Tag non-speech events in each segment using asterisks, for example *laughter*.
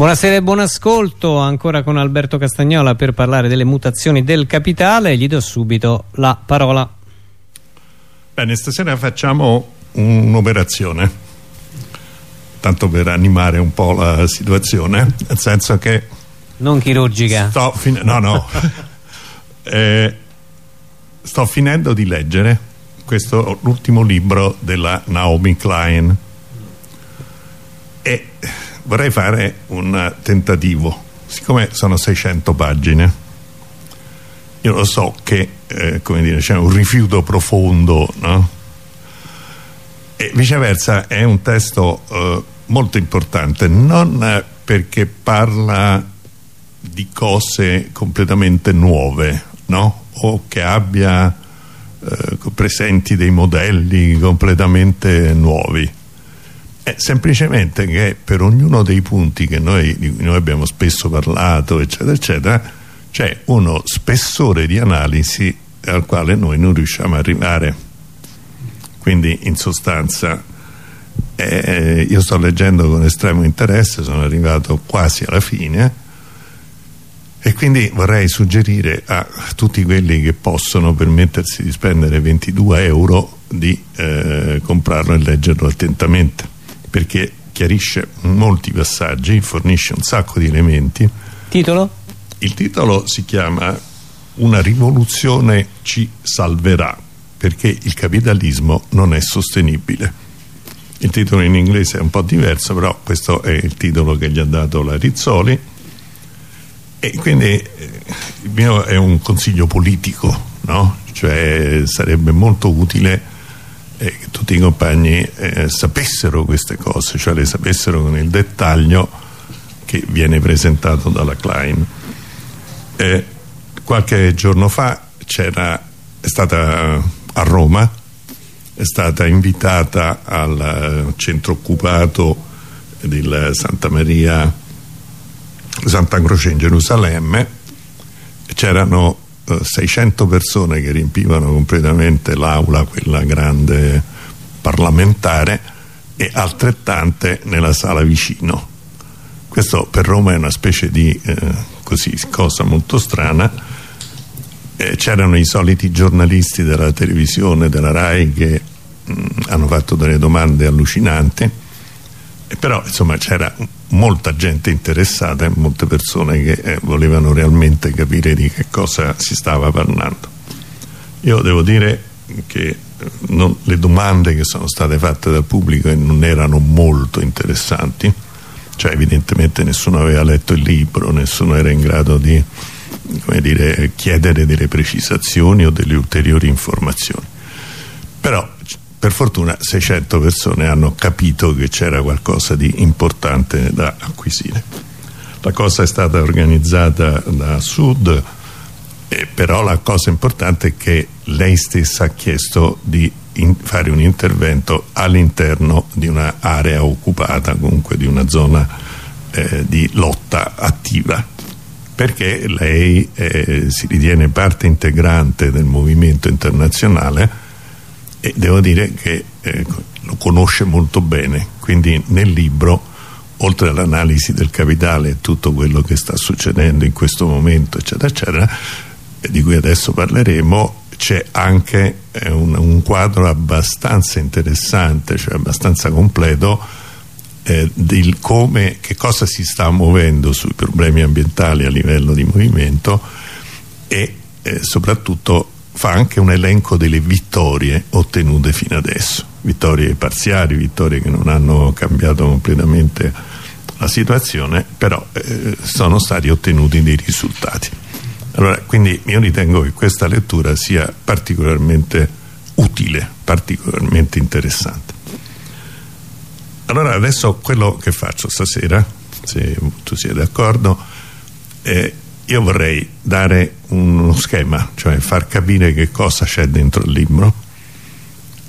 Buonasera e buon ascolto, ancora con Alberto Castagnola per parlare delle mutazioni del capitale. Gli do subito la parola. Bene, stasera facciamo un'operazione, tanto per animare un po' la situazione, nel senso che... Non chirurgica. Sto no, no. *laughs* eh, sto finendo di leggere questo l'ultimo libro della Naomi Klein e vorrei fare un tentativo siccome sono 600 pagine io lo so che eh, c'è un rifiuto profondo no? e viceversa è un testo eh, molto importante non perché parla di cose completamente nuove no? o che abbia eh, presenti dei modelli completamente nuovi è semplicemente che per ognuno dei punti che noi, di cui noi abbiamo spesso parlato, eccetera, eccetera, c'è uno spessore di analisi al quale noi non riusciamo ad arrivare. Quindi, in sostanza, eh, io sto leggendo con estremo interesse, sono arrivato quasi alla fine e quindi vorrei suggerire a tutti quelli che possono permettersi di spendere 22 euro di eh, comprarlo e leggerlo attentamente perché chiarisce molti passaggi, fornisce un sacco di elementi. Titolo? Il titolo si chiama Una rivoluzione ci salverà perché il capitalismo non è sostenibile. Il titolo in inglese è un po' diverso, però questo è il titolo che gli ha dato la Rizzoli e quindi eh, il mio è un consiglio politico, no? cioè sarebbe molto utile eh, che tutti i compagni eh, sapessero queste cose, cioè le sapessero con il dettaglio che viene presentato dalla Klein. Eh, qualche giorno fa c'era, è stata a Roma, è stata invitata al centro occupato di Santa Maria, Santa Croce in Gerusalemme, c'erano 600 persone che riempivano completamente l'aula, quella grande parlamentare, e altrettante nella sala vicino. Questo per Roma è una specie di eh, così, cosa molto strana. Eh, C'erano i soliti giornalisti della televisione, della RAI, che mh, hanno fatto delle domande allucinanti, però insomma c'era molta gente interessata e molte persone che eh, volevano realmente capire di che cosa si stava parlando. Io devo dire che eh, non, le domande che sono state fatte dal pubblico non erano molto interessanti, cioè evidentemente nessuno aveva letto il libro, nessuno era in grado di dire, chiedere delle precisazioni o delle ulteriori informazioni. Però per fortuna 600 persone hanno capito che c'era qualcosa di importante da acquisire. La cosa è stata organizzata da Sud, eh, però la cosa importante è che lei stessa ha chiesto di fare un intervento all'interno di un'area occupata, comunque di una zona eh, di lotta attiva perché lei eh, si ritiene parte integrante del movimento internazionale e devo dire che eh, lo conosce molto bene quindi nel libro oltre all'analisi del capitale e tutto quello che sta succedendo in questo momento eccetera eccetera eh, di cui adesso parleremo c'è anche eh, un, un, quadro abbastanza interessante cioè abbastanza completo eh, di come, che cosa si sta muovendo sui problemi ambientali a livello di movimento e eh, soprattutto fa anche un elenco delle vittorie ottenute fino adesso. Vittorie parziali, vittorie che non hanno cambiato completamente la situazione però eh, sono stati ottenuti dei risultati. Allora quindi io ritengo che questa lettura sia particolarmente utile particolarmente interessante. Allora adesso quello che faccio stasera se tu sei d'accordo è io vorrei dare uno schema, cioè far capire che cosa c'è dentro il libro,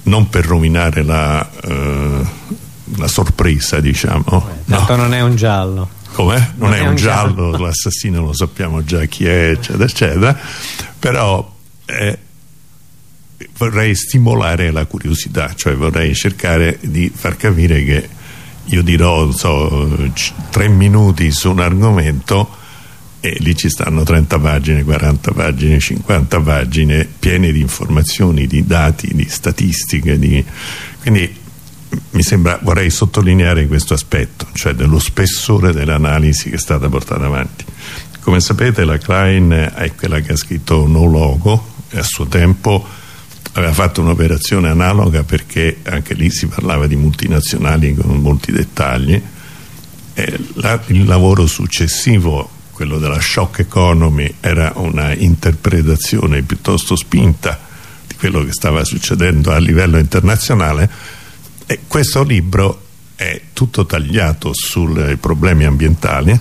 non per rovinare la, uh, la sorpresa, diciamo. Eh, tanto no. non è un giallo. Com'è? Non, non, è, è un, un giallo, giallo. l'assassino lo sappiamo già chi è, eccetera, eccetera, però eh, vorrei stimolare la curiosità, cioè vorrei cercare di far capire che io dirò so, tre minuti su un argomento e lì ci stanno 30 pagine, 40 pagine, 50 pagine piene di informazioni, di dati, di statistiche di... quindi mi sembra, vorrei sottolineare questo aspetto cioè dello spessore dell'analisi che è stata portata avanti. Come sapete la Klein è quella che ha scritto No Logo e a suo tempo aveva fatto un'operazione analoga perché anche lì si parlava di multinazionali con molti dettagli. La, il lavoro successivo quello della shock economy era una interpretazione piuttosto spinta di quello che stava succedendo a livello internazionale e questo libro è tutto tagliato sui problemi ambientali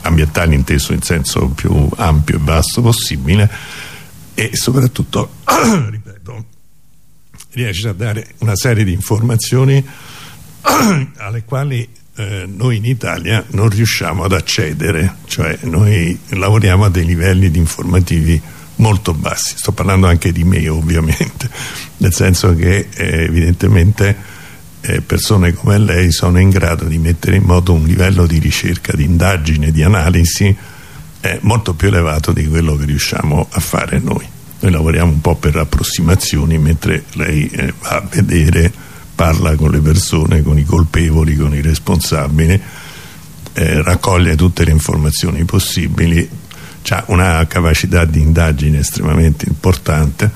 ambientali inteso in senso più ampio e vasto possibile e soprattutto *clears throat* ripeto riesce a dare una serie di informazioni *clears throat* alle quali eh, noi in Italia non riusciamo ad accedere cioè noi lavoriamo a dei livelli di informativi molto bassi sto parlando anche di me ovviamente *laughs* nel senso che eh, evidentemente eh, persone come lei sono in grado di mettere in moto un livello di ricerca, di indagine, di analisi è molto più elevato di quello che riusciamo a fare noi. Noi lavoriamo un po' per approssimazioni mentre lei eh, va a vedere, parla con le persone, con i colpevoli, con i responsabili, eh, raccoglie tutte le informazioni possibili, ha una capacità di indagine estremamente importante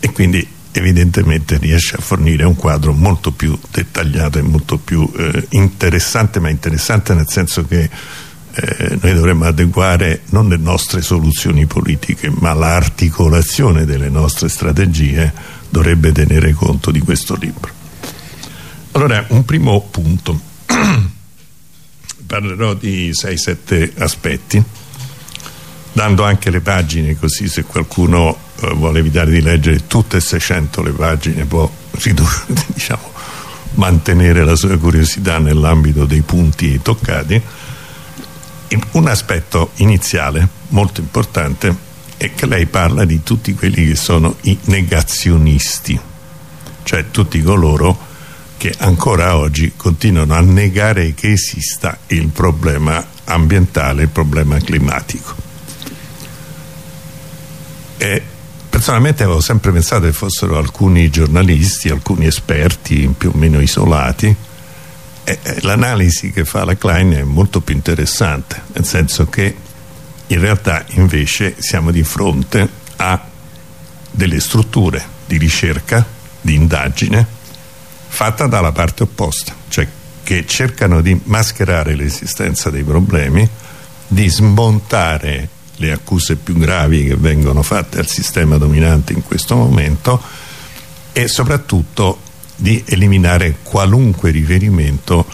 e quindi evidentemente riesce a fornire un quadro molto più dettagliato e molto più eh, interessante, ma interessante nel senso che eh, noi dovremmo adeguare non le nostre soluzioni politiche ma l'articolazione delle nostre strategie dovrebbe tenere conto di questo libro allora un primo punto. *clears throat* Parlerò di 6-7 aspetti dando anche le pagine così se qualcuno eh, vuole evitare di leggere tutte e 600 le pagine può *laughs* diciamo, mantenere la sua curiosità nell'ambito dei punti toccati. Un aspetto iniziale molto importante è che lei parla di tutti quelli che sono i negazionisti cioè tutti coloro che ancora oggi continuano a negare che esista il problema ambientale, il problema climatico. E personalmente avevo sempre pensato che fossero alcuni giornalisti, alcuni esperti più o meno isolati l'analisi che fa la Klein è molto più interessante nel senso che in realtà invece siamo di fronte a delle strutture di ricerca, di indagine fatta dalla parte opposta cioè che cercano di mascherare l'esistenza dei problemi di smontare le accuse più gravi che vengono fatte al sistema dominante in questo momento e soprattutto di eliminare qualunque riferimento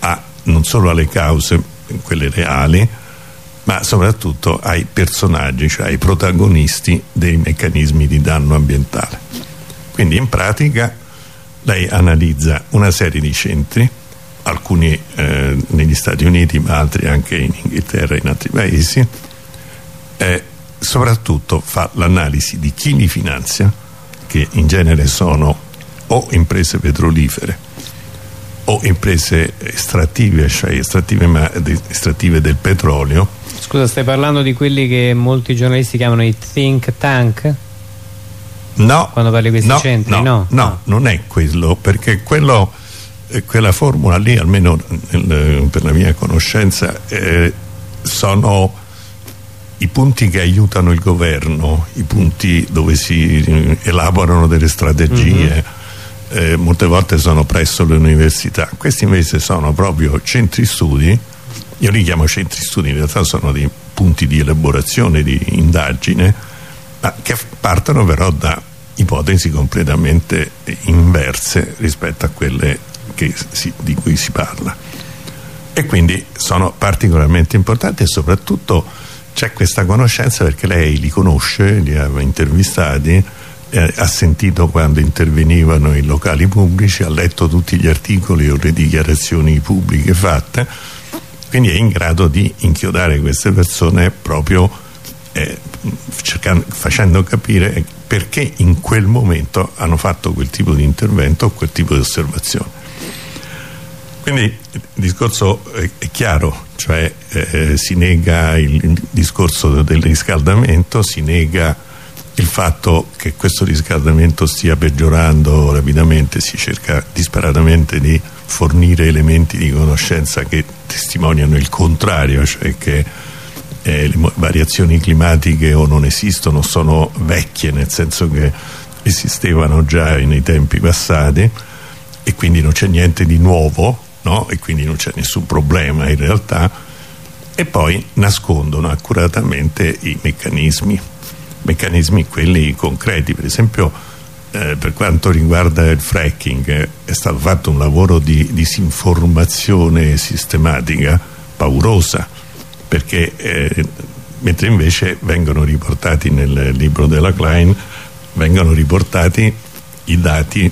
a, non solo alle cause, quelle reali, ma soprattutto ai personaggi, cioè ai protagonisti dei meccanismi di danno ambientale. Quindi in pratica lei analizza una serie di centri, alcuni eh, negli Stati Uniti ma altri anche in Inghilterra e in altri paesi, e soprattutto fa l'analisi di chi li finanzia, che in genere sono o imprese petrolifere o imprese estrattive, cioè estrattive, ma, estrattive del petrolio. Scusa, stai parlando di quelli che molti giornalisti chiamano i think tank? No. Quando parli di questi no, centri? No, no, no, non è quello, perché quello, eh, quella formula lì, almeno per la mia conoscenza, eh, sono i punti che aiutano il governo, i punti dove si eh, elaborano delle strategie, mm -hmm. eh, molte volte sono presso le università. Questi invece sono proprio centri studi, io li chiamo centri studi, in realtà sono dei punti di elaborazione, di indagine, ma che partono però da ipotesi completamente inverse rispetto a quelle si, di cui si parla. E quindi sono particolarmente importanti e soprattutto c'è questa conoscenza perché lei li conosce, li ha intervistati, eh, ha sentito quando intervenivano in locali pubblici, ha letto tutti gli articoli o le dichiarazioni pubbliche fatte, quindi è in grado di inchiodare queste persone proprio eh, cercando, facendo capire perché in quel momento hanno fatto quel tipo di intervento o quel tipo di osservazione. Quindi il discorso è, è chiaro, cioè eh, si nega il, il, discorso del riscaldamento, si nega il fatto che questo riscaldamento stia peggiorando rapidamente, si cerca disperatamente di fornire elementi di conoscenza che testimoniano il contrario, cioè che eh, le variazioni climatiche o non esistono, sono vecchie, nel senso che esistevano già nei tempi passati e quindi non c'è niente di nuovo no? e quindi non c'è nessun problema in realtà. E poi nascondono accuratamente i meccanismi meccanismi quelli concreti. Per esempio eh, per quanto riguarda il fracking eh, è stato fatto un lavoro di disinformazione sistematica paurosa perché eh, mentre invece vengono riportati nel libro della Klein vengono riportati i dati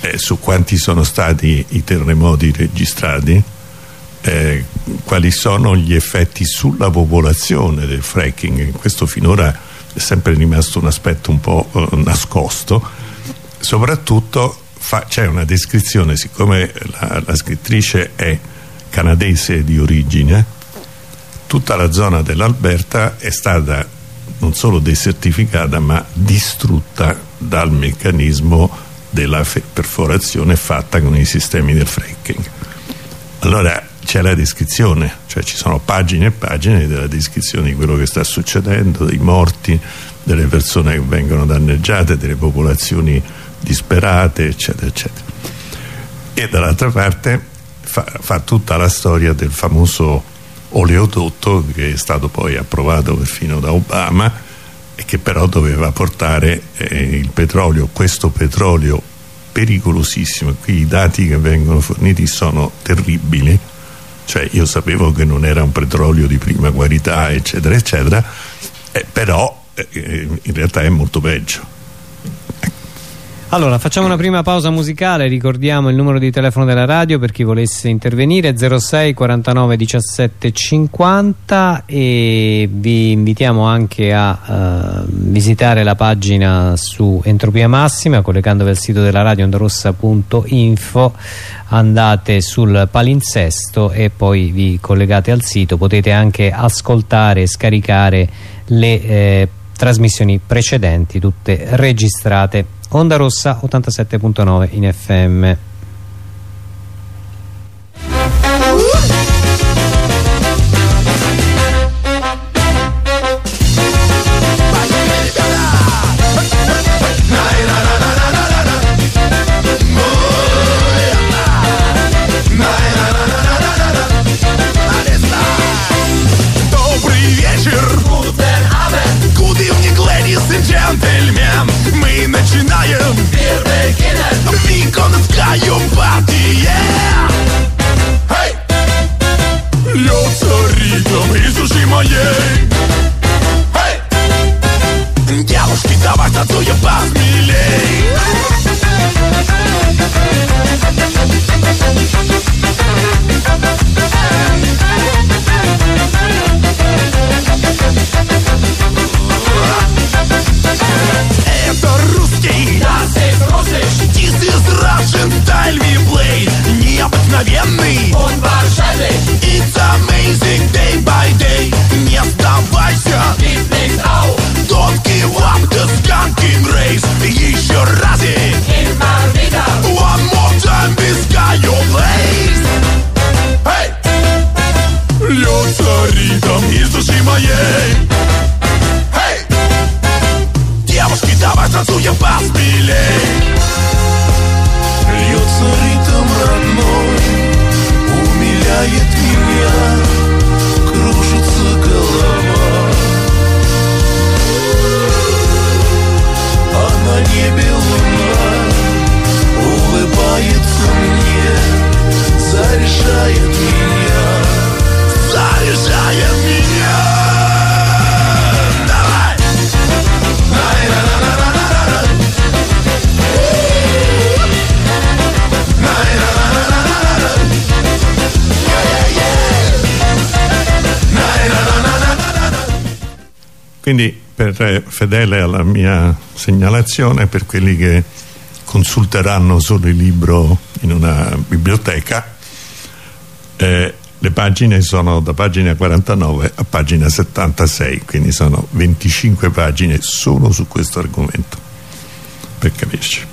eh, su quanti sono stati i terremoti registrati eh, quali sono gli effetti sulla popolazione del fracking. Questo finora è sempre rimasto un aspetto un po' eh, nascosto. Soprattutto c'è una descrizione siccome la, la scrittrice è canadese di origine tutta la zona dell'Alberta è stata non solo desertificata ma distrutta dal meccanismo della perforazione fatta con i sistemi del fracking. Allora c'è la descrizione cioè ci sono pagine e pagine della descrizione di quello che sta succedendo dei morti delle persone che vengono danneggiate delle popolazioni disperate eccetera eccetera. E dall'altra parte fa, fa tutta la storia del famoso oleodotto che è stato poi approvato perfino da Obama e che però doveva portare eh, il petrolio, questo petrolio pericolosissimo, qui i dati che vengono forniti sono terribili, cioè io sapevo che non era un petrolio di prima qualità eccetera eccetera, eh, però eh, in realtà è molto peggio. Allora facciamo una prima pausa musicale, ricordiamo il numero di telefono della radio per chi volesse intervenire 06 49 17 50 e vi invitiamo anche a uh, visitare la pagina su Entropia Massima collegandovi al sito della radio ondorossa.info andate sul palinsesto e poi vi collegate al sito. Potete anche ascoltare e scaricare le eh, trasmissioni precedenti tutte registrate Onda Rossa 87.9 in FM моей hey! Девушки, давай танцуем посмелей Hey! Per fedele alla mia segnalazione, per quelli che consulteranno solo il libro in una biblioteca, eh, le pagine sono da pagina 49 a pagina 76 quindi sono 25 pagine solo su questo argomento per capirci.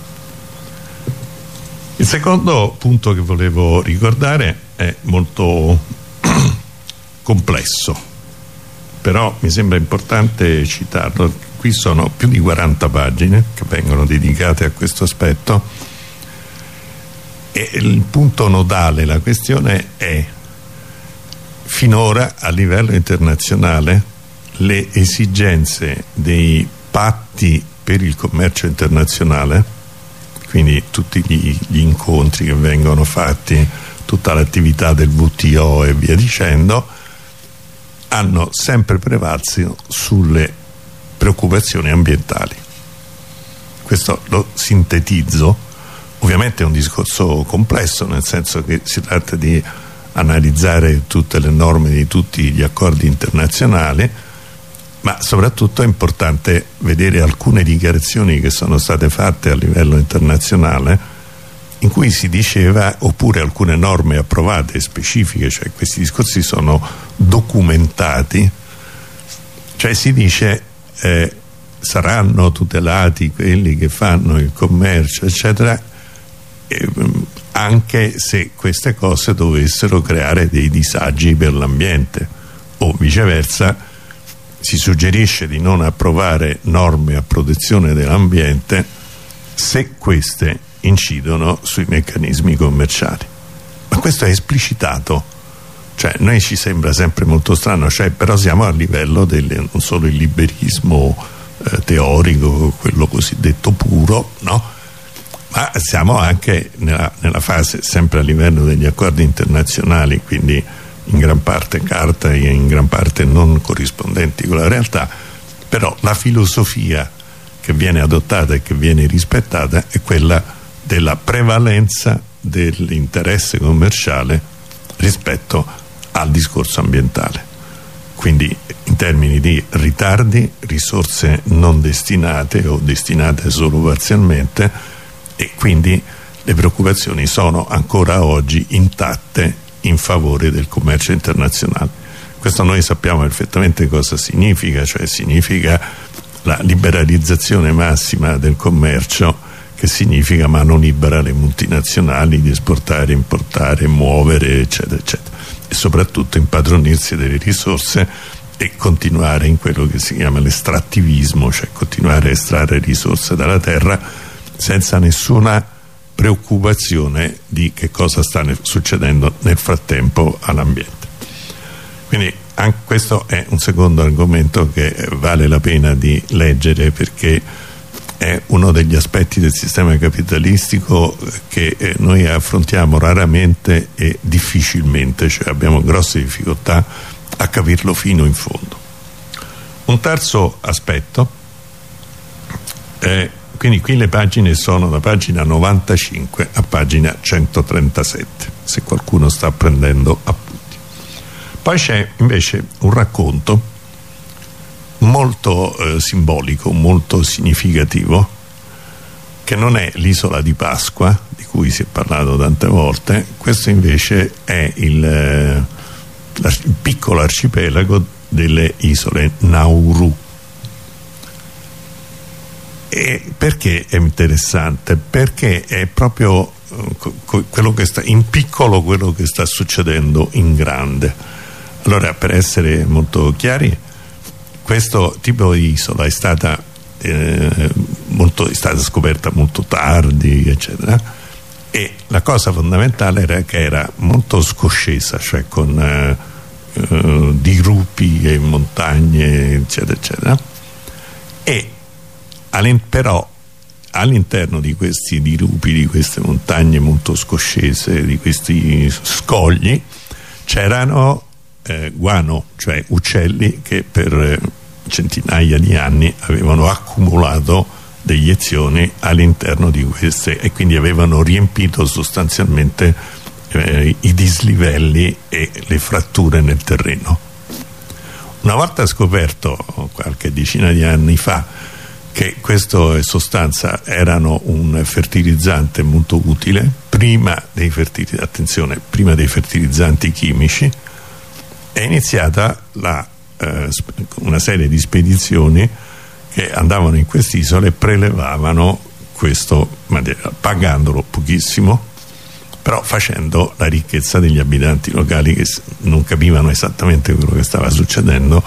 Il secondo punto che volevo ricordare è molto *clears throat* complesso però mi sembra importante citarlo. Qui sono più di 40 pagine che vengono dedicate a questo aspetto. E il punto nodale la questione è finora a livello internazionale le esigenze dei patti per il commercio internazionale quindi tutti gli, gli incontri che vengono fatti tutta l'attività del WTO e via dicendo hanno sempre prevalso sulle preoccupazioni ambientali. Questo lo sintetizzo. Ovviamente è un discorso complesso nel senso che si tratta di analizzare tutte le norme di tutti gli accordi internazionali ma soprattutto è importante vedere alcune dichiarazioni che sono state fatte a livello internazionale in cui si diceva oppure alcune norme approvate specifiche cioè questi discorsi sono documentati cioè si dice eh, saranno tutelati quelli che fanno il commercio eccetera eh, anche se queste cose dovessero creare dei disagi per l'ambiente. O viceversa si suggerisce di non approvare norme a protezione dell'ambiente se queste incidono sui meccanismi commerciali. Ma questo è esplicitato. Cioè noi ci sembra sempre molto strano cioè, però siamo a livello del non solo il liberismo eh, teorico quello cosiddetto puro no? ma siamo anche nella, nella, fase sempre a livello degli accordi internazionali quindi in gran parte carta e in gran parte non corrispondenti con la realtà. Però la filosofia che viene adottata e che viene rispettata è quella della prevalenza dell'interesse commerciale rispetto al discorso ambientale. Quindi in termini di ritardi, risorse non destinate o destinate solo parzialmente e quindi le preoccupazioni sono ancora oggi intatte in favore del commercio internazionale. Questo noi sappiamo perfettamente cosa significa cioè significa la liberalizzazione massima del commercio che significa mano libera alle multinazionali di esportare, importare, muovere eccetera eccetera. E soprattutto impadronirsi delle risorse e continuare in quello che si chiama l'estrattivismo cioè continuare a estrarre risorse dalla terra senza nessuna preoccupazione di che cosa sta succedendo nel frattempo all'ambiente. Quindi questo è un secondo argomento che vale la pena di leggere perché è uno degli aspetti del sistema capitalistico che eh, noi affrontiamo raramente e difficilmente cioè abbiamo grosse difficoltà a capirlo fino in fondo. Un terzo aspetto è quindi qui le pagine sono da pagina 95 a pagina 137 se qualcuno sta prendendo appunti. Poi c'è invece un racconto molto eh, simbolico molto significativo che non è l'isola di Pasqua di cui si è parlato tante volte questo invece è il, eh, il piccolo arcipelago delle isole Nauru e perché è interessante? Perché è proprio che sta, in piccolo quello che sta succedendo in grande. Allora, per essere molto chiari, questo tipo di isola è stata, eh, molto, è stata scoperta molto tardi, eccetera, e la cosa fondamentale era che era molto scoscesa, cioè con eh, eh, dirupi e montagne, eccetera, eccetera, e però all'interno di questi dirupi, di queste montagne molto scoscese, di questi scogli, c'erano eh, guano, cioè uccelli che per eh, centinaia di anni avevano accumulato deiezioni all'interno di queste e quindi avevano riempito sostanzialmente eh, i dislivelli e le fratture nel terreno. Una volta scoperto, qualche decina di anni fa, che queste sostanze erano un fertilizzante molto utile prima dei, fertilizzanti, prima dei fertilizzanti chimici è iniziata la, eh, una serie di spedizioni che andavano in quest'isola e prelevavano questo materiale pagandolo pochissimo però facendo la ricchezza degli abitanti locali che non capivano esattamente quello che stava succedendo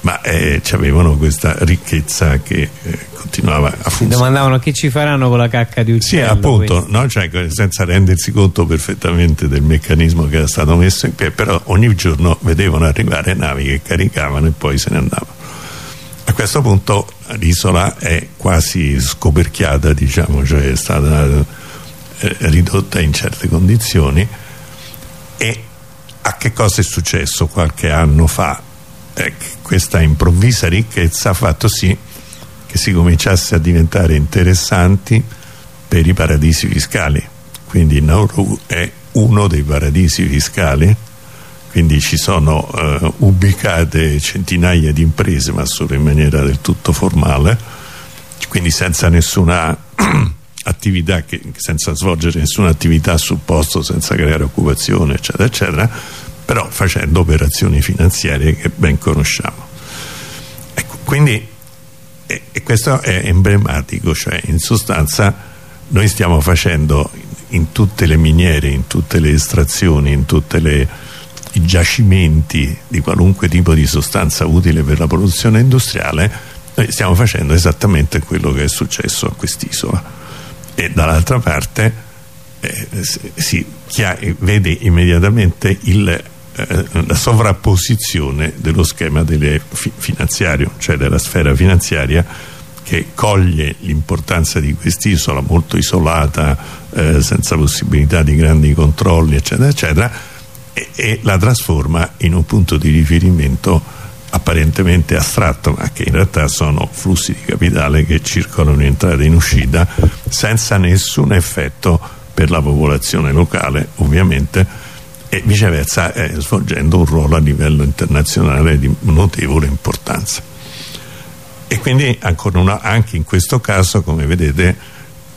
ma eh, avevano questa ricchezza che eh, continuava a funzionare. domandavano che ci faranno con la cacca di uccello. Sì, appunto, no? cioè, senza rendersi conto perfettamente del meccanismo che era stato messo in piedi, però ogni giorno vedevano arrivare navi che caricavano e poi se ne andavano. A questo punto l'isola è quasi scoperchiata, diciamo, cioè è stata eh, ridotta in certe condizioni e a che cosa è successo qualche anno fa? Eh, questa improvvisa ricchezza ha fatto sì che si cominciasse a diventare interessanti per i paradisi fiscali. Quindi Nauru è uno dei paradisi fiscali quindi ci sono uh, ubicate centinaia di imprese ma solo in maniera del tutto formale quindi senza nessuna *clears throat* attività che, senza svolgere nessuna attività sul posto senza creare occupazione eccetera eccetera però facendo operazioni finanziarie che ben conosciamo. Ecco, quindi e, e questo è emblematico cioè in sostanza noi stiamo facendo in tutte le miniere in tutte le estrazioni in tutti i giacimenti di qualunque tipo di sostanza utile per la produzione industriale noi stiamo facendo esattamente quello che è successo a quest'isola. E dall'altra parte eh, si vede immediatamente il eh, la sovrapposizione dello schema fi finanziario, cioè della sfera finanziaria che coglie l'importanza di quest'isola molto isolata, eh, senza possibilità di grandi controlli, eccetera, eccetera, e, e la trasforma in un punto di riferimento apparentemente astratto ma che in realtà sono flussi di capitale che circolano in entrata e in uscita senza nessun effetto per la popolazione locale ovviamente e viceversa eh, svolgendo un ruolo a livello internazionale di notevole importanza. E quindi una, anche in questo caso come vedete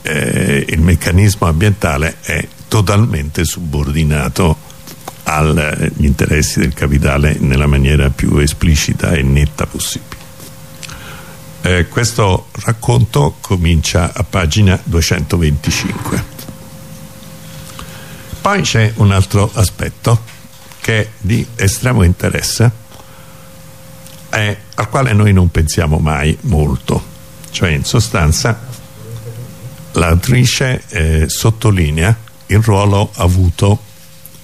eh, il meccanismo ambientale è totalmente subordinato agli interessi del capitale nella maniera più esplicita e netta possibile. Eh, questo racconto comincia a pagina 225 poi c'è un altro aspetto che è di estremo interesse eh, al quale noi non pensiamo mai molto. Cioè in sostanza l'autrice eh, sottolinea il ruolo avuto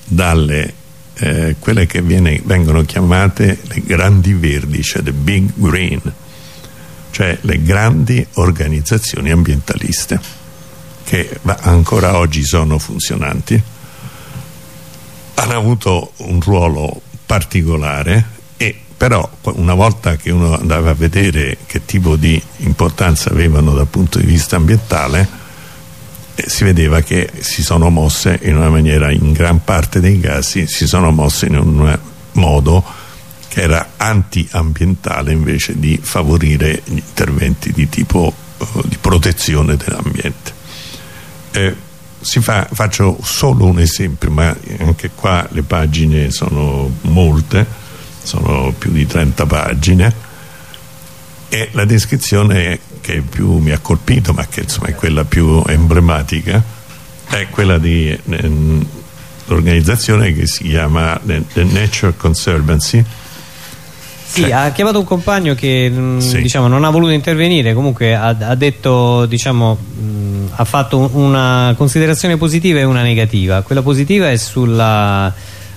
dalle eh, quelle che viene, vengono chiamate le grandi verdi cioè the big green cioè le grandi organizzazioni ambientaliste che ancora oggi sono funzionanti hanno avuto un ruolo particolare e però una volta che uno andava a vedere che tipo di importanza avevano dal punto di vista ambientale eh, si vedeva che si sono mosse in una maniera in gran parte dei casi si sono mosse in un modo che era anti-ambientale invece di favorire gli interventi di tipo uh, di protezione dell'ambiente. Eh, fa, faccio solo un esempio ma anche qua le pagine sono molte sono più di 30 pagine e la descrizione che più mi ha colpito ma che insomma è quella più emblematica è quella di eh, l'organizzazione che si chiama The Nature Conservancy sì, cioè. ha chiamato un compagno che mh, sì. diciamo, non ha voluto intervenire, comunque ha, ha detto, diciamo, mh, ha fatto una considerazione positiva e una negativa. Quella positiva è sulla,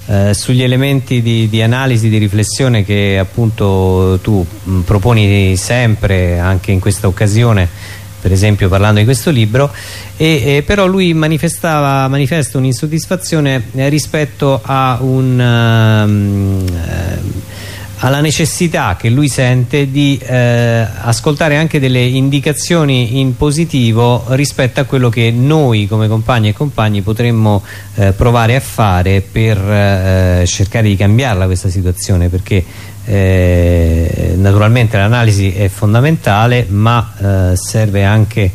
eh, sugli elementi di, di, analisi, di riflessione che appunto tu mh, proponi sempre, anche in questa occasione, per esempio parlando di questo libro e, e però lui manifestava manifesta un'insoddisfazione eh, rispetto a un um, alla necessità che lui sente di eh, ascoltare anche delle indicazioni in positivo rispetto a quello che noi come compagni e compagni potremmo eh, provare a fare per eh, cercare di cambiarla questa situazione perché eh, naturalmente l'analisi è fondamentale ma eh, serve anche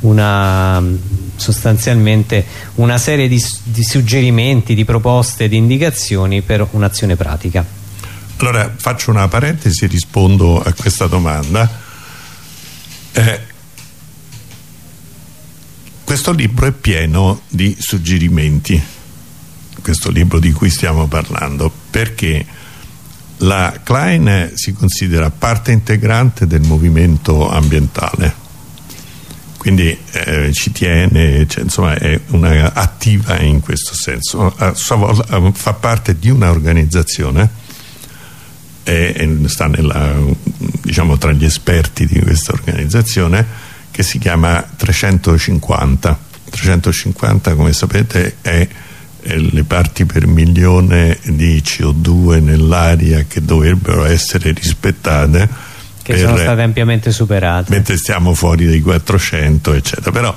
una sostanzialmente una serie di, di suggerimenti, di proposte, di indicazioni per un'azione pratica. Allora faccio una parentesi e rispondo a questa domanda. Eh, questo libro è pieno di suggerimenti, questo libro di cui stiamo parlando, perché la Klein si considera parte integrante del movimento ambientale quindi eh, ci tiene, cioè, insomma è una, attiva in questo senso, a sua volta fa parte di un'organizzazione e, sta nella, diciamo, tra gli esperti di questa organizzazione che si chiama 350 350 come sapete è le parti per milione di CO2 nell'aria che dovrebbero essere rispettate che per, sono state ampiamente superate. mentre stiamo fuori dai 400 eccetera. Però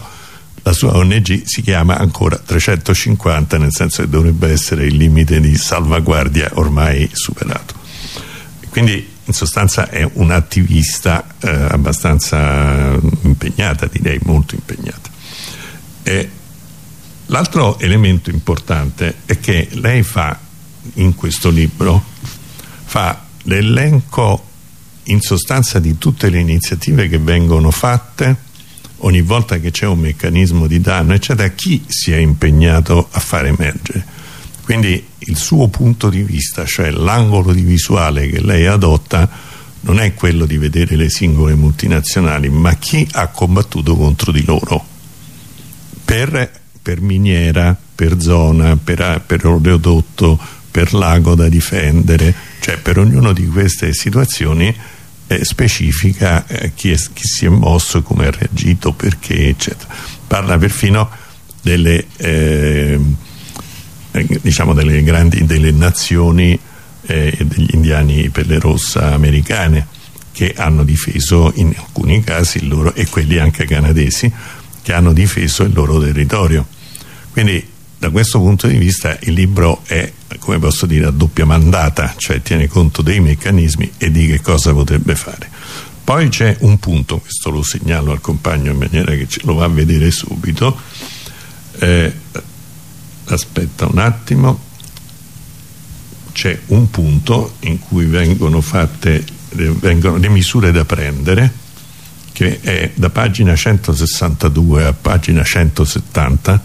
la sua ONG si chiama ancora 350 nel senso che dovrebbe essere il limite di salvaguardia ormai superato quindi in sostanza è un'attivista eh, abbastanza impegnata direi molto impegnata. L'altro elemento importante è che lei fa in questo libro fa l'elenco in sostanza di tutte le iniziative che vengono fatte ogni volta che c'è un meccanismo di danno eccetera chi si è impegnato a far emergere quindi il suo punto di vista cioè l'angolo di visuale che lei adotta non è quello di vedere le singole multinazionali ma chi ha combattuto contro di loro. Per, per miniera, per zona, per, per oleodotto per lago da difendere. Cioè per ognuna di queste situazioni eh, specifica eh, chi, è, chi, si è mosso, come ha reagito, perché eccetera. Parla perfino delle eh, diciamo delle grandi delle nazioni eh, degli indiani pelle rossa americane che hanno difeso in alcuni casi il loro e quelli anche canadesi che hanno difeso il loro territorio. Quindi da questo punto di vista il libro è come posso dire a doppia mandata cioè tiene conto dei meccanismi e di che cosa potrebbe fare. Poi c'è un punto questo lo segnalo al compagno in maniera che ce lo va a vedere subito eh, aspetta un attimo. C'è un punto in cui vengono fatte vengono le misure da prendere che è da pagina 162 a pagina 170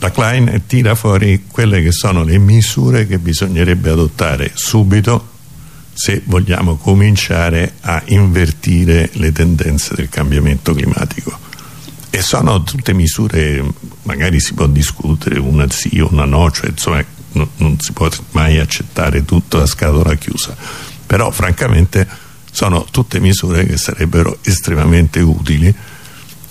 la Klein tira fuori quelle che sono le misure che bisognerebbe adottare subito se vogliamo cominciare a invertire le tendenze del cambiamento climatico e sono tutte misure magari si può discutere una sì o una no cioè insomma no, non si può mai accettare tutto a scatola chiusa. Però francamente sono tutte misure che sarebbero estremamente utili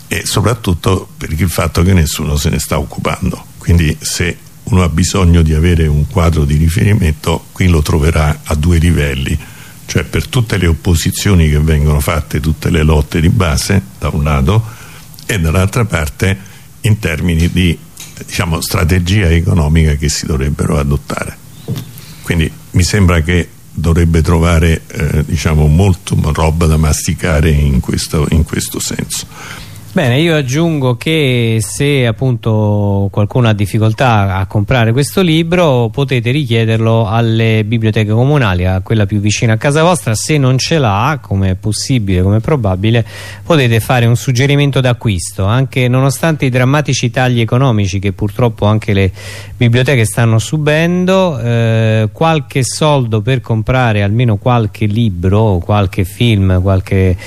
e soprattutto per il fatto che nessuno se ne sta occupando. Quindi se uno ha bisogno di avere un quadro di riferimento qui lo troverà a due livelli. Cioè per tutte le opposizioni che vengono fatte tutte le lotte di base da un lato e dall'altra parte in termini di diciamo, strategia economica che si dovrebbero adottare. Quindi mi sembra che dovrebbe trovare eh, diciamo, molto roba da masticare in questo, in questo senso Bene, io aggiungo che se appunto qualcuno ha difficoltà a comprare questo libro potete richiederlo alle biblioteche comunali, a quella più vicina a casa vostra, se non ce l'ha, come è possibile, come è probabile, potete fare un suggerimento d'acquisto, anche nonostante i drammatici tagli economici che purtroppo anche le biblioteche stanno subendo, eh, qualche soldo per comprare almeno qualche libro, qualche film, qualche,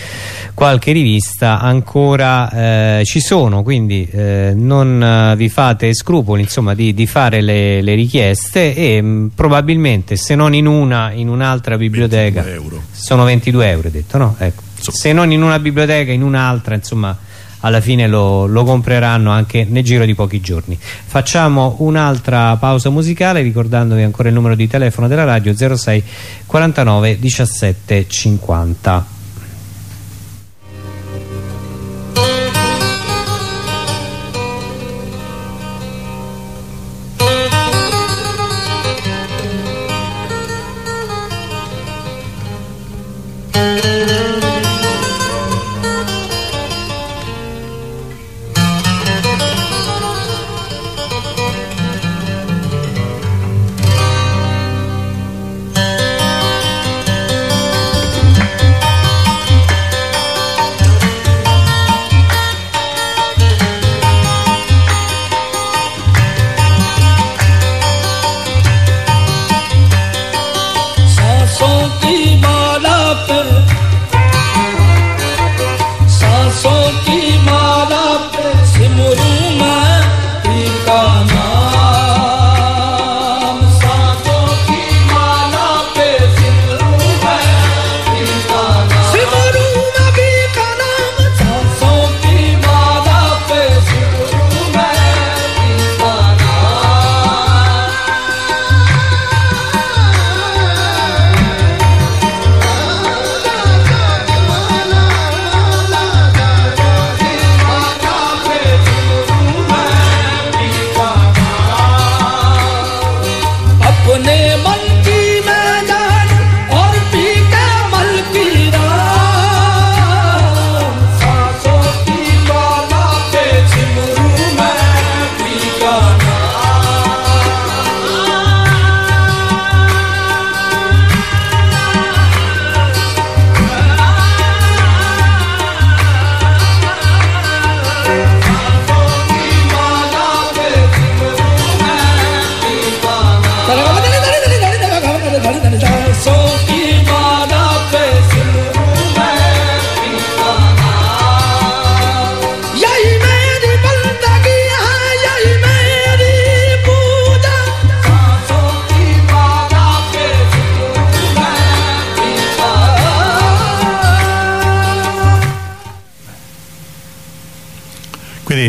qualche rivista ancora eh, ci sono quindi eh, non eh, vi fate scrupoli insomma di, di fare le, le, richieste e mh, mm, probabilmente se non in una in un'altra biblioteca sono 22 euro detto no? Ecco. So. se non in una biblioteca in un'altra insomma alla fine lo, lo compreranno anche nel giro di pochi giorni facciamo un'altra pausa musicale ricordandovi ancora il numero di telefono della radio 06 49 17 50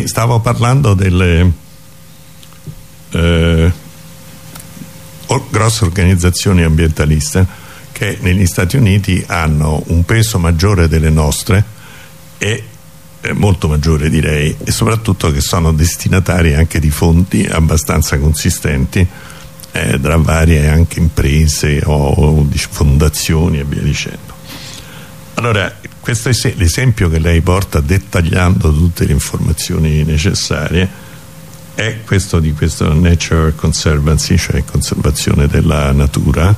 stavo parlando delle eh, grosse organizzazioni ambientaliste che negli Stati Uniti hanno un peso maggiore delle nostre e eh, molto maggiore direi e soprattutto che sono destinatari anche di fondi abbastanza consistenti eh, tra varie anche imprese o fondazioni e via dicendo allora questo è l'esempio che lei porta dettagliando tutte le informazioni necessarie è questo di questo Nature Conservancy, cioè conservazione della natura,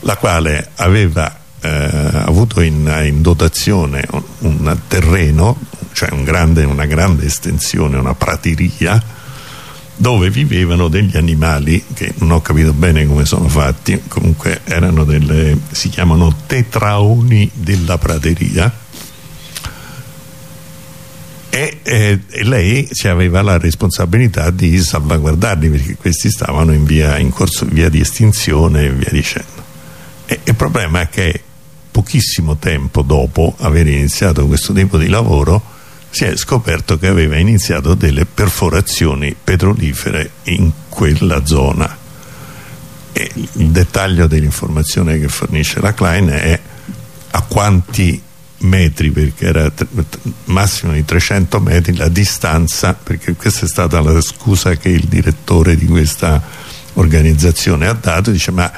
la quale aveva eh, avuto in, in, dotazione un, un terreno, cioè un grande, una grande estensione, una prateria, dove vivevano degli animali che non ho capito bene come sono fatti. Comunque erano delle si chiamano tetraoni della prateria. E, e, e lei aveva la responsabilità di salvaguardarli perché questi stavano in via, in corso, via di estinzione e via dicendo. E, il problema è che pochissimo tempo dopo aver iniziato questo tipo di lavoro si è scoperto che aveva iniziato delle perforazioni petrolifere in quella zona. E il dettaglio dell'informazione che fornisce la Klein è a quanti metri perché era massimo di 300 metri la distanza perché questa è stata la scusa che il direttore di questa organizzazione ha dato dice ma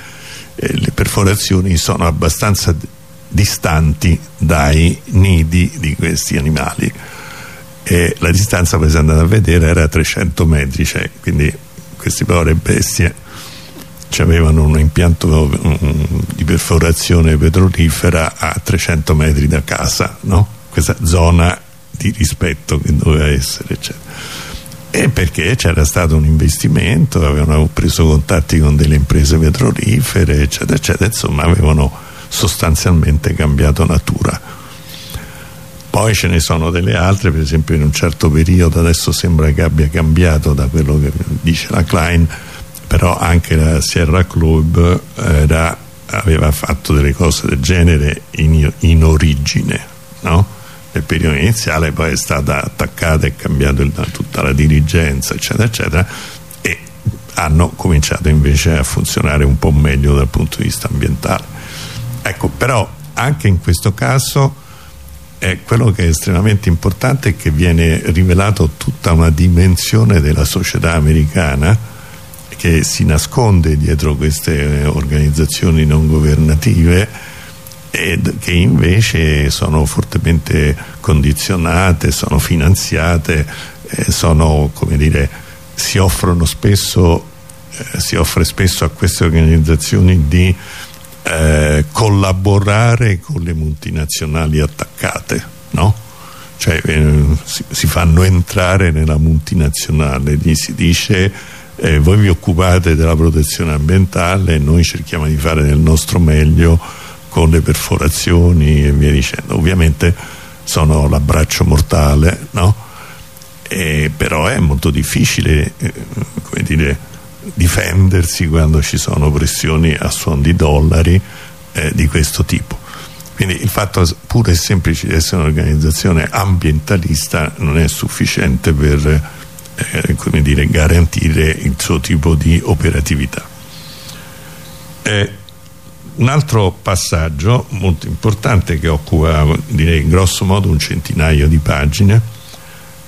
eh, le perforazioni sono abbastanza distanti dai nidi di questi animali e la distanza poi si è andata a vedere era 300 metri cioè, quindi queste povere bestie avevano un impianto di perforazione petrolifera a 300 metri da casa no? questa zona di rispetto che doveva essere eccetera. e perché c'era stato un investimento avevano preso contatti con delle imprese petrolifere eccetera eccetera insomma avevano sostanzialmente cambiato natura poi ce ne sono delle altre per esempio in un certo periodo adesso sembra che abbia cambiato da quello che dice la Klein però anche la Sierra Club era, aveva fatto delle cose del genere in, in origine no? nel periodo iniziale poi è stata attaccata e cambiata tutta la dirigenza eccetera eccetera e hanno cominciato invece a funzionare un po' meglio dal punto di vista ambientale ecco però anche in questo caso è quello che è estremamente importante è che viene rivelato tutta una dimensione della società americana che si nasconde dietro queste organizzazioni non governative che invece sono fortemente condizionate, sono finanziate, eh, sono, dire, si spesso, eh, si offre spesso a queste organizzazioni di eh, collaborare con le multinazionali attaccate, no? Cioè eh, si, si, fanno entrare nella multinazionale, gli si dice eh, voi vi occupate della protezione ambientale, noi cerchiamo di fare del nostro meglio con le perforazioni e via dicendo ovviamente sono l'abbraccio mortale no? E però è molto difficile eh, come dire difendersi quando ci sono pressioni a suon di dollari eh, di questo tipo. Quindi il fatto pure e semplice di essere un'organizzazione ambientalista non è sufficiente per eh, dire, garantire il suo tipo di operatività. Eh, un altro passaggio molto importante che occupa direi grosso modo un centinaio di pagine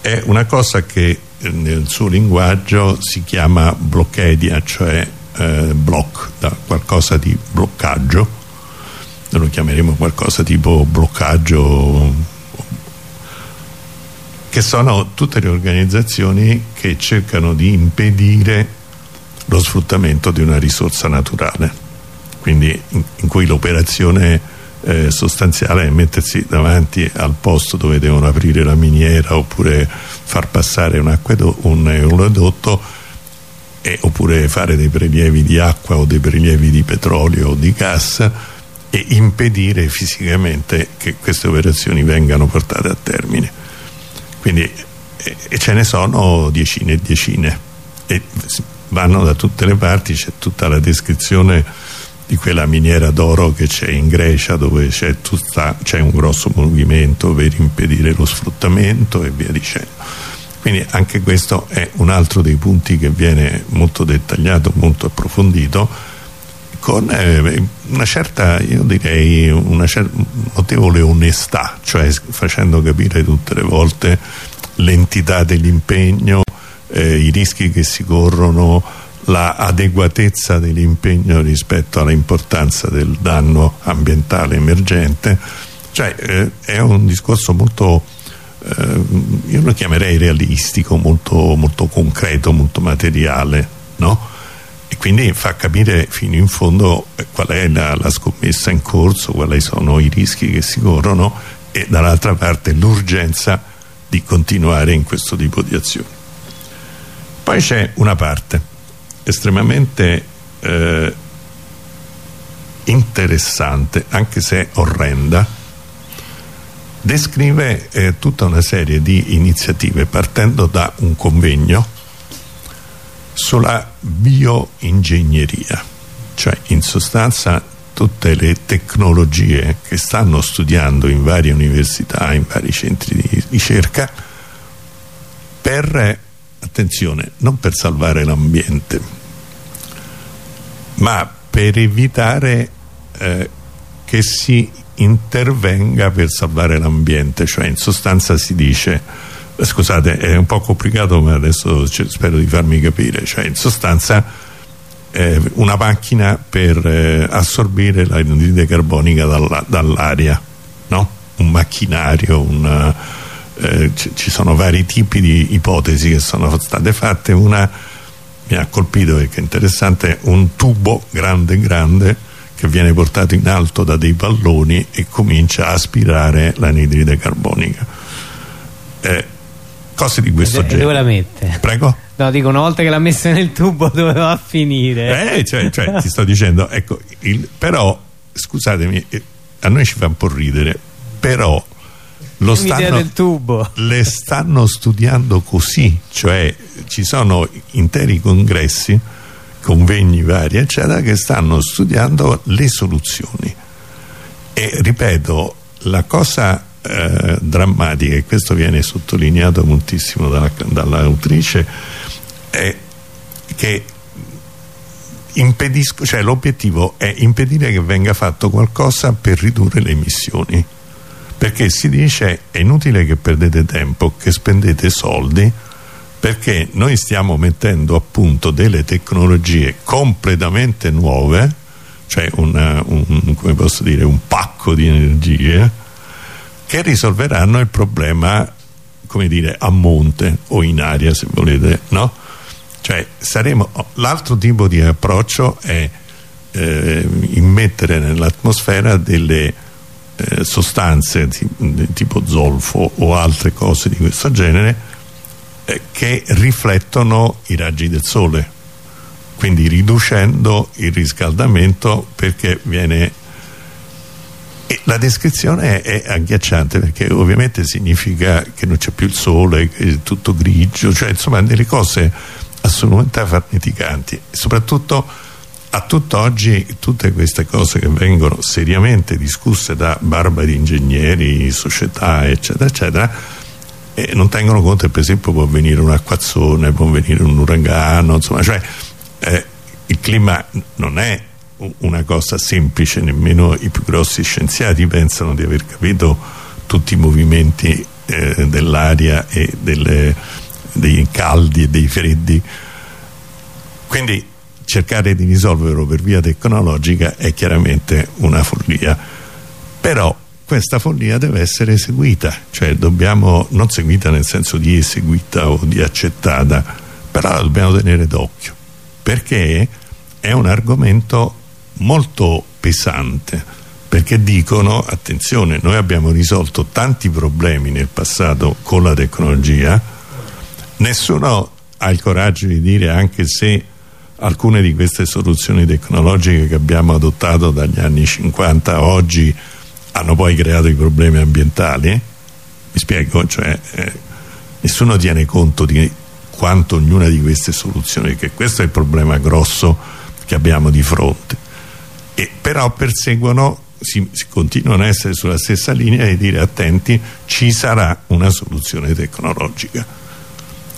è una cosa che nel suo linguaggio si chiama blockedia cioè eh, block da qualcosa di bloccaggio. Noi lo chiameremo qualcosa tipo bloccaggio che sono tutte le organizzazioni che cercano di impedire lo sfruttamento di una risorsa naturale quindi in, in cui l'operazione eh, sostanziale è mettersi davanti al posto dove devono aprire la miniera oppure far passare un, un oleodotto e, oppure fare dei prelievi di acqua o dei prelievi di petrolio o di gas e impedire fisicamente che queste operazioni vengano portate a termine. Quindi e, e ce ne sono decine e decine e vanno da tutte le parti c'è tutta la descrizione di quella miniera d'oro che c'è in Grecia dove c'è un grosso movimento per impedire lo sfruttamento e via dicendo. Quindi anche questo è un altro dei punti che viene molto dettagliato, molto approfondito con eh, una certa, io direi una certa notevole onestà cioè facendo capire tutte le volte l'entità dell'impegno eh, i rischi che si corrono l'adeguatezza dell'impegno rispetto all'importanza del danno ambientale emergente cioè eh, è un discorso molto eh, io lo chiamerei realistico molto, molto concreto, molto materiale no? e quindi fa capire fino in fondo eh, qual è la, la scommessa in corso quali sono i rischi che si corrono e dall'altra parte l'urgenza di continuare in questo tipo di azioni poi c'è una parte estremamente eh, interessante anche se orrenda descrive eh, tutta una serie di iniziative partendo da un convegno sulla bioingegneria cioè in sostanza tutte le tecnologie che stanno studiando in varie università, in vari centri di ricerca per, attenzione, non per salvare l'ambiente ma per evitare eh, che si intervenga per salvare l'ambiente cioè in sostanza si dice scusate è un po' complicato ma adesso spero di farmi capire cioè in sostanza eh, una macchina per eh, assorbire l'anidride carbonica dall'aria no? un macchinario una, eh, ci sono vari tipi di ipotesi che sono state fatte una mi ha colpito perché è interessante un tubo grande grande che viene portato in alto da dei palloni e comincia a aspirare l'anidride carbonica eh, cose di questo genere dove la mette? prego? no dico una volta che l'ha messa nel tubo dove va a finire? eh cioè, cioè ti sto dicendo ecco il, però scusatemi eh, a noi ci fa un po' ridere però lo stanno, le stanno studiando così cioè ci sono interi congressi convegni vari eccetera che stanno studiando le soluzioni. E ripeto la cosa eh, drammatica e questo viene sottolineato moltissimo dall'autrice è che cioè l'obiettivo è impedire che venga fatto qualcosa per ridurre le emissioni perché si dice è inutile che perdete tempo che spendete soldi perché noi stiamo mettendo a punto delle tecnologie completamente nuove cioè una, un, dire, un pacco di energie che risolveranno il problema come dire a monte o in aria se volete no? cioè l'altro tipo di approccio è eh, immettere nell'atmosfera delle eh, sostanze tipo zolfo o altre cose di questo genere eh, che riflettono i raggi del sole quindi riducendo il riscaldamento perché viene e la descrizione è, è, agghiacciante perché ovviamente significa che non c'è più il sole che è tutto grigio cioè insomma delle cose assolutamente farneticanti soprattutto a tutt'oggi tutte queste cose che vengono seriamente discusse da barbari ingegneri, società eccetera eccetera e non tengono conto che per esempio può venire un acquazzone, può venire un uragano, insomma, cioè eh, il clima non è una cosa semplice, nemmeno i più grossi scienziati pensano di aver capito tutti i movimenti eh, dell'aria e delle, dei caldi e dei freddi. Quindi cercare di risolverlo per via tecnologica è chiaramente una follia. Però questa follia deve essere eseguita cioè dobbiamo, non seguita nel senso di eseguita o di accettata però la dobbiamo tenere d'occhio perché è un argomento molto pesante perché dicono attenzione noi abbiamo risolto tanti problemi nel passato con la tecnologia nessuno ha il coraggio di dire anche se alcune di queste soluzioni tecnologiche che abbiamo adottato dagli anni 50 a oggi hanno poi creato i problemi ambientali? Mi spiego cioè eh, nessuno tiene conto di quanto ognuna di queste soluzioni che questo è il problema grosso che abbiamo di fronte. E però perseguono si, si continuano a essere sulla stessa linea e dire attenti ci sarà una soluzione tecnologica.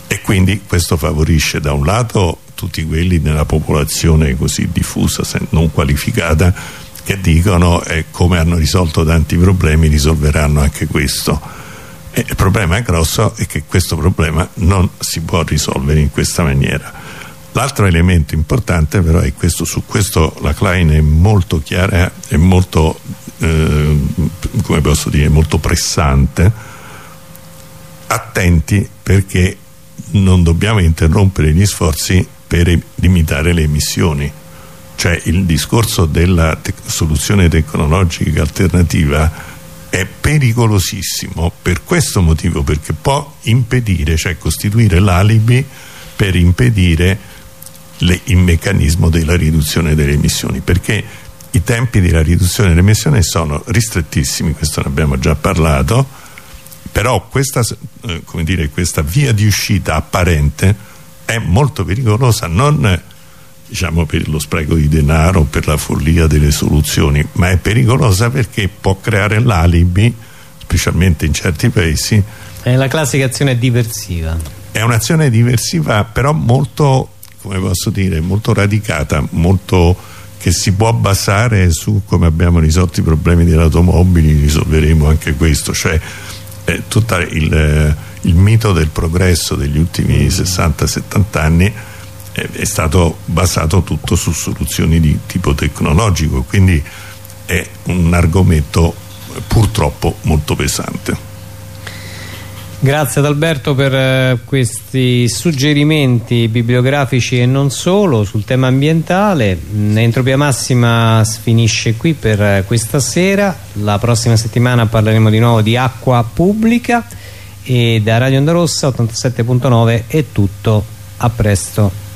E quindi questo favorisce da un lato tutti quelli nella popolazione così diffusa non qualificata che dicono eh, come hanno risolto tanti problemi risolveranno anche questo. E il problema grosso è che questo problema non si può risolvere in questa maniera. L'altro elemento importante però è questo. Su questo la Klein è molto chiara e molto eh, come posso dire molto pressante. Attenti perché non dobbiamo interrompere gli sforzi per limitare le emissioni. Cioè il discorso della te soluzione tecnologica alternativa è pericolosissimo per questo motivo perché può impedire, cioè costituire l'alibi per impedire le, il meccanismo della riduzione delle emissioni perché i tempi della riduzione delle emissioni sono ristrettissimi, questo ne abbiamo già parlato però questa, eh, dire, questa via di uscita apparente è molto pericolosa non diciamo per lo spreco di denaro, per la follia delle soluzioni, ma è pericolosa perché può creare l'alibi, specialmente in certi paesi. È la classica azione diversiva. È un'azione diversiva però molto, come posso dire, molto radicata, molto che si può basare su come abbiamo risolto i problemi delle automobili, risolveremo anche questo, cioè eh, tutto il, eh, il mito del progresso degli ultimi 60-70 anni è stato basato tutto su soluzioni di tipo tecnologico quindi è un argomento purtroppo molto pesante Grazie ad Alberto per eh, questi suggerimenti bibliografici e non solo sul tema ambientale. Entropia Massima finisce qui per eh, questa sera. La prossima settimana parleremo di nuovo di acqua pubblica e da Radio Onda Rossa 87.9 è tutto. A presto.